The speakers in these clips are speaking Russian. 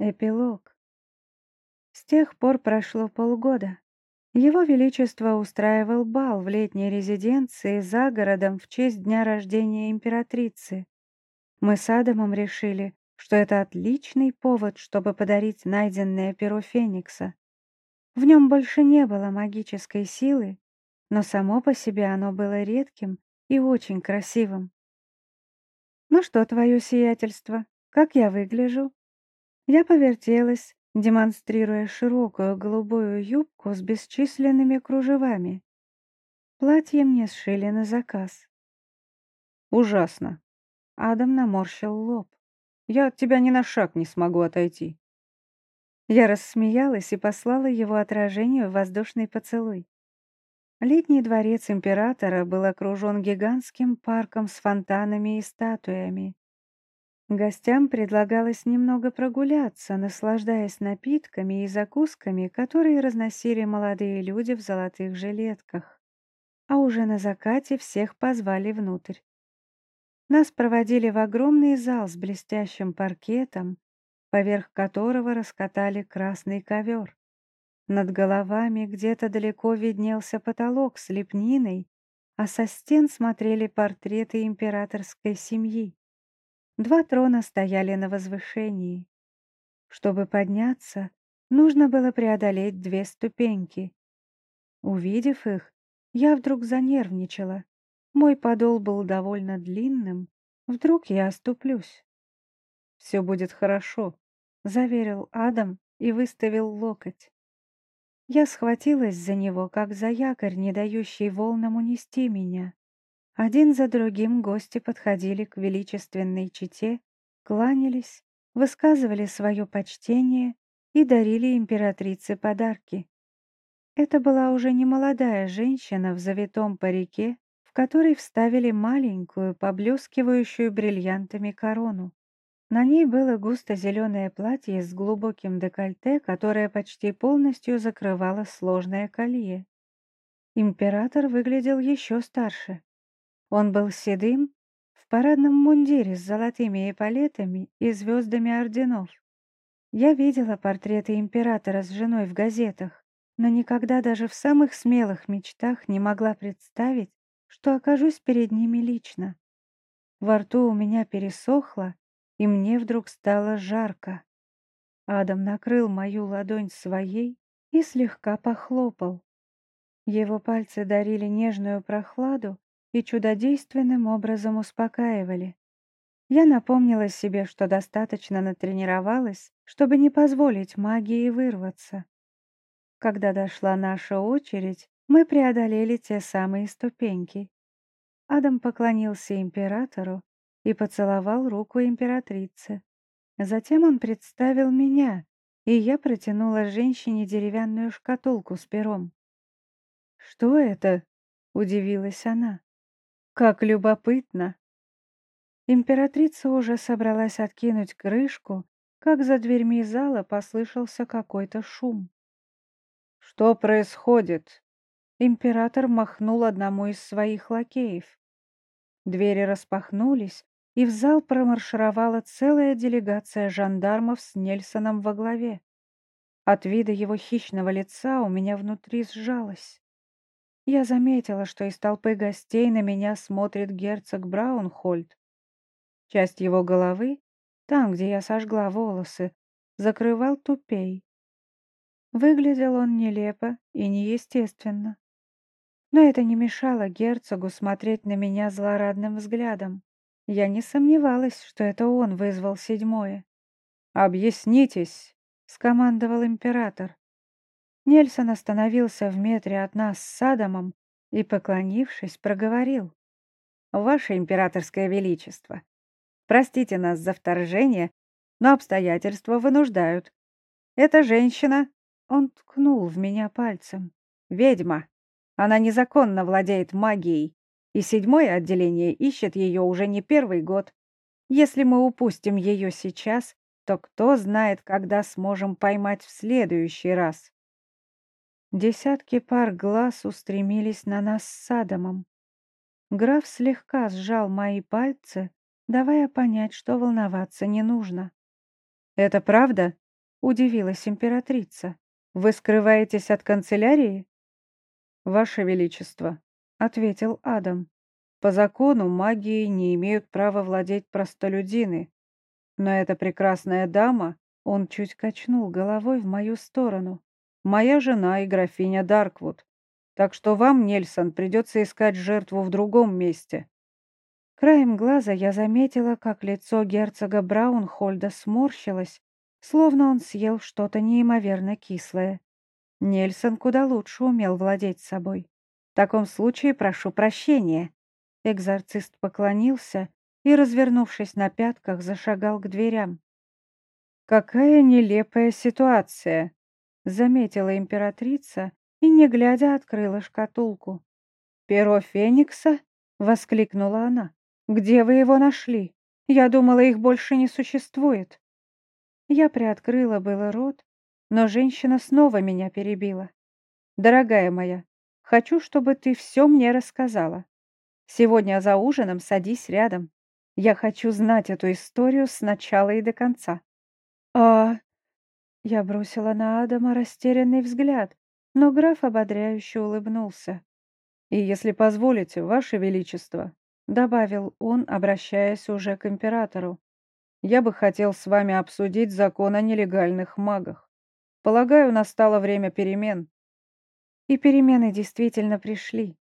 Эпилог. С тех пор прошло полгода. Его Величество устраивал бал в летней резиденции за городом в честь дня рождения императрицы. Мы с Адамом решили, что это отличный повод, чтобы подарить найденное перо Феникса. В нем больше не было магической силы, но само по себе оно было редким и очень красивым. «Ну что, твое сиятельство, как я выгляжу?» Я повертелась, демонстрируя широкую голубую юбку с бесчисленными кружевами. Платье мне сшили на заказ. «Ужасно!» Адам наморщил лоб. «Я от тебя ни на шаг не смогу отойти». Я рассмеялась и послала его отражению воздушный поцелуй. Летний дворец императора был окружен гигантским парком с фонтанами и статуями. Гостям предлагалось немного прогуляться, наслаждаясь напитками и закусками, которые разносили молодые люди в золотых жилетках. А уже на закате всех позвали внутрь. Нас проводили в огромный зал с блестящим паркетом, поверх которого раскатали красный ковер. Над головами где-то далеко виднелся потолок с лепниной, а со стен смотрели портреты императорской семьи. Два трона стояли на возвышении. Чтобы подняться, нужно было преодолеть две ступеньки. Увидев их, я вдруг занервничала. Мой подол был довольно длинным. Вдруг я оступлюсь. «Все будет хорошо», — заверил Адам и выставил локоть. Я схватилась за него, как за якорь, не дающий волнам унести меня. Один за другим гости подходили к величественной чете, кланялись, высказывали свое почтение и дарили императрице подарки. Это была уже не молодая женщина в завитом парике, в которой вставили маленькую, поблескивающую бриллиантами корону. На ней было густо-зеленое платье с глубоким декольте, которое почти полностью закрывало сложное колье. Император выглядел еще старше. Он был седым, в парадном мундире с золотыми эполетами и звездами орденов. Я видела портреты императора с женой в газетах, но никогда даже в самых смелых мечтах не могла представить, что окажусь перед ними лично. Во рту у меня пересохло, и мне вдруг стало жарко. Адам накрыл мою ладонь своей и слегка похлопал. Его пальцы дарили нежную прохладу, и чудодейственным образом успокаивали. Я напомнила себе, что достаточно натренировалась, чтобы не позволить магии вырваться. Когда дошла наша очередь, мы преодолели те самые ступеньки. Адам поклонился императору и поцеловал руку императрицы. Затем он представил меня, и я протянула женщине деревянную шкатулку с пером. «Что это?» — удивилась она. Как любопытно. Императрица уже собралась откинуть крышку, как за дверьми зала послышался какой-то шум. «Что происходит?» Император махнул одному из своих лакеев. Двери распахнулись, и в зал промаршировала целая делегация жандармов с Нельсоном во главе. От вида его хищного лица у меня внутри сжалось. Я заметила, что из толпы гостей на меня смотрит герцог Браунхольд. Часть его головы, там, где я сожгла волосы, закрывал тупей. Выглядел он нелепо и неестественно. Но это не мешало герцогу смотреть на меня злорадным взглядом. Я не сомневалась, что это он вызвал седьмое. «Объяснитесь!» — скомандовал император. Нельсон остановился в метре от нас с Адамом и, поклонившись, проговорил. «Ваше императорское величество, простите нас за вторжение, но обстоятельства вынуждают. Эта женщина...» Он ткнул в меня пальцем. «Ведьма. Она незаконно владеет магией, и седьмое отделение ищет ее уже не первый год. Если мы упустим ее сейчас, то кто знает, когда сможем поймать в следующий раз». Десятки пар глаз устремились на нас с Адамом. Граф слегка сжал мои пальцы, давая понять, что волноваться не нужно. «Это правда?» удивилась императрица. «Вы скрываетесь от канцелярии?» «Ваше Величество», — ответил Адам. «По закону магией не имеют права владеть простолюдины. Но эта прекрасная дама, он чуть качнул головой в мою сторону, моя жена и графиня Дарквуд. Так что вам, Нельсон, придется искать жертву в другом месте». Краем глаза я заметила, как лицо герцога Браунхольда сморщилось, словно он съел что-то неимоверно кислое. Нельсон куда лучше умел владеть собой. В таком случае прошу прощения. Экзорцист поклонился и, развернувшись на пятках, зашагал к дверям. «Какая нелепая ситуация!» — заметила императрица и, не глядя, открыла шкатулку. «Перо Феникса?» — воскликнула она. «Где вы его нашли? Я думала, их больше не существует». Я приоткрыла было рот, но женщина снова меня перебила. «Дорогая моя, хочу, чтобы ты все мне рассказала. Сегодня за ужином садись рядом. Я хочу знать эту историю с начала и до конца». «А...» Я бросила на Адама растерянный взгляд, но граф ободряюще улыбнулся. «И если позволите, Ваше Величество», — добавил он, обращаясь уже к императору, «я бы хотел с вами обсудить закон о нелегальных магах. Полагаю, настало время перемен». И перемены действительно пришли.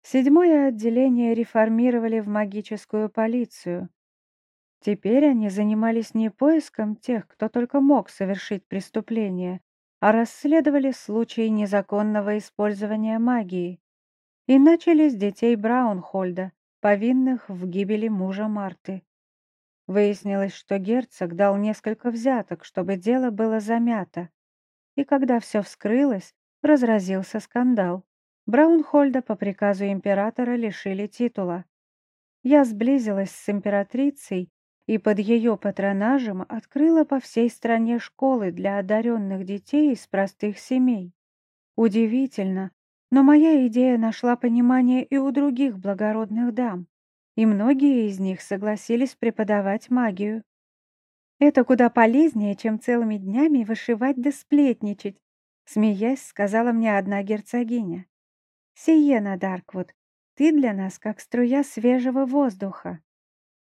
Седьмое отделение реформировали в магическую полицию. Теперь они занимались не поиском тех, кто только мог совершить преступление, а расследовали случаи незаконного использования магии. И начали с детей Браунхольда, повинных в гибели мужа Марты. Выяснилось, что герцог дал несколько взяток, чтобы дело было замято. И когда все вскрылось, разразился скандал. Браунхольда по приказу императора лишили титула. Я сблизилась с императрицей и под ее патронажем открыла по всей стране школы для одаренных детей из простых семей. Удивительно, но моя идея нашла понимание и у других благородных дам, и многие из них согласились преподавать магию. Это куда полезнее, чем целыми днями вышивать да сплетничать, смеясь, сказала мне одна герцогиня. Сиена Дарквуд, ты для нас как струя свежего воздуха.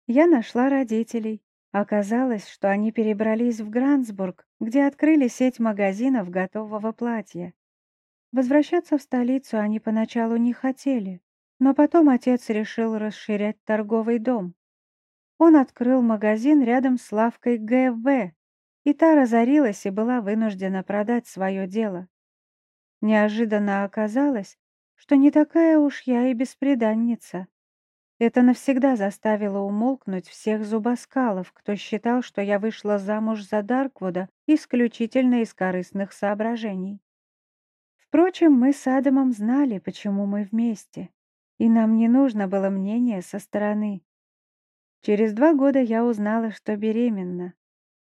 Я нашла родителей. Оказалось, что они перебрались в Грансбург, где открыли сеть магазинов готового платья. Возвращаться в столицу они поначалу не хотели, но потом отец решил расширять торговый дом. Он открыл магазин рядом с лавкой ГВ, и та разорилась и была вынуждена продать свое дело. Неожиданно оказалось, что не такая уж я и бесприданница. Это навсегда заставило умолкнуть всех зубоскалов, кто считал, что я вышла замуж за Дарквуда исключительно из корыстных соображений. Впрочем, мы с Адамом знали, почему мы вместе, и нам не нужно было мнение со стороны. Через два года я узнала, что беременна.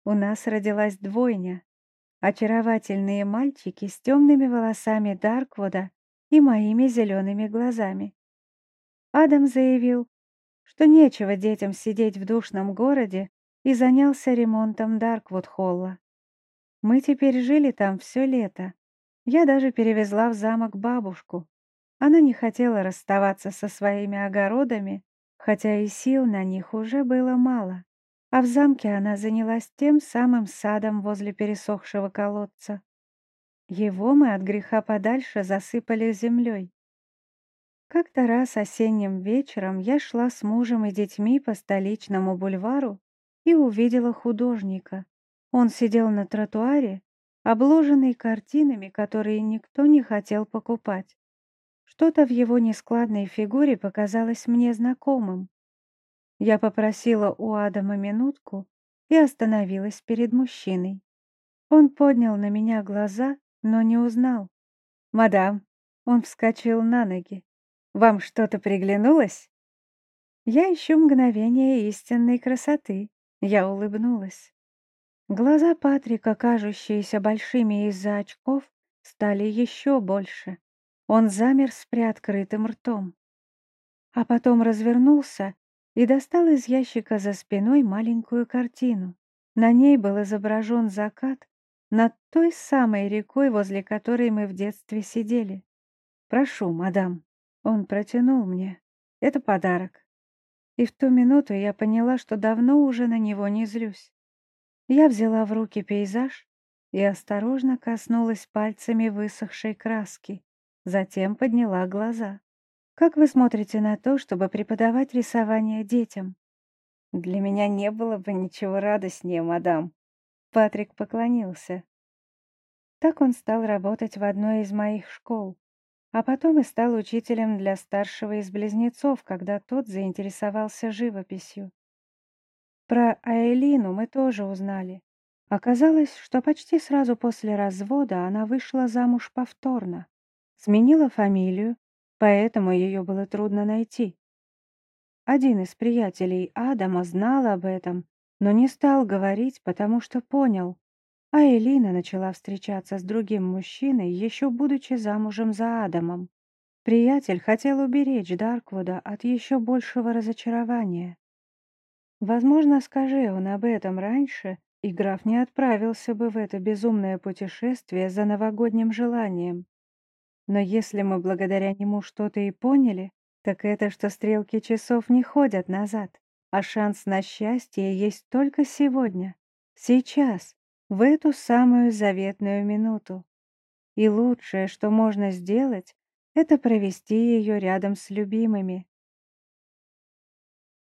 У нас родилась двойня. Очаровательные мальчики с темными волосами Дарквуда и моими зелеными глазами. Адам заявил, что нечего детям сидеть в душном городе и занялся ремонтом Дарквуд-холла. Мы теперь жили там все лето, я даже перевезла в замок бабушку. Она не хотела расставаться со своими огородами, хотя и сил на них уже было мало. А в замке она занялась тем самым садом возле пересохшего колодца. Его мы от греха подальше засыпали землей. Как-то раз осенним вечером я шла с мужем и детьми по столичному бульвару и увидела художника. Он сидел на тротуаре обложенный картинами, которые никто не хотел покупать. Что-то в его нескладной фигуре показалось мне знакомым. Я попросила у Адама минутку и остановилась перед мужчиной. Он поднял на меня глаза, но не узнал. «Мадам», — он вскочил на ноги, — «вам что-то приглянулось?» Я ищу мгновение истинной красоты. Я улыбнулась. Глаза Патрика, кажущиеся большими из-за очков, стали еще больше. Он замер с приоткрытым ртом. А потом развернулся и достал из ящика за спиной маленькую картину. На ней был изображен закат, над той самой рекой, возле которой мы в детстве сидели. Прошу, мадам. Он протянул мне. Это подарок. И в ту минуту я поняла, что давно уже на него не злюсь. Я взяла в руки пейзаж и осторожно коснулась пальцами высохшей краски. Затем подняла глаза. «Как вы смотрите на то, чтобы преподавать рисование детям?» «Для меня не было бы ничего радостнее, мадам». Патрик поклонился. Так он стал работать в одной из моих школ, а потом и стал учителем для старшего из близнецов, когда тот заинтересовался живописью. Про Аэлину мы тоже узнали. Оказалось, что почти сразу после развода она вышла замуж повторно, сменила фамилию, поэтому ее было трудно найти. Один из приятелей Адама знал об этом, но не стал говорить, потому что понял. А Элина начала встречаться с другим мужчиной, еще будучи замужем за Адамом. Приятель хотел уберечь Дарквуда от еще большего разочарования. Возможно, скажи он об этом раньше, и граф не отправился бы в это безумное путешествие за новогодним желанием. Но если мы благодаря нему что-то и поняли, так это что стрелки часов не ходят назад, а шанс на счастье есть только сегодня, сейчас, в эту самую заветную минуту. И лучшее, что можно сделать, это провести ее рядом с любимыми.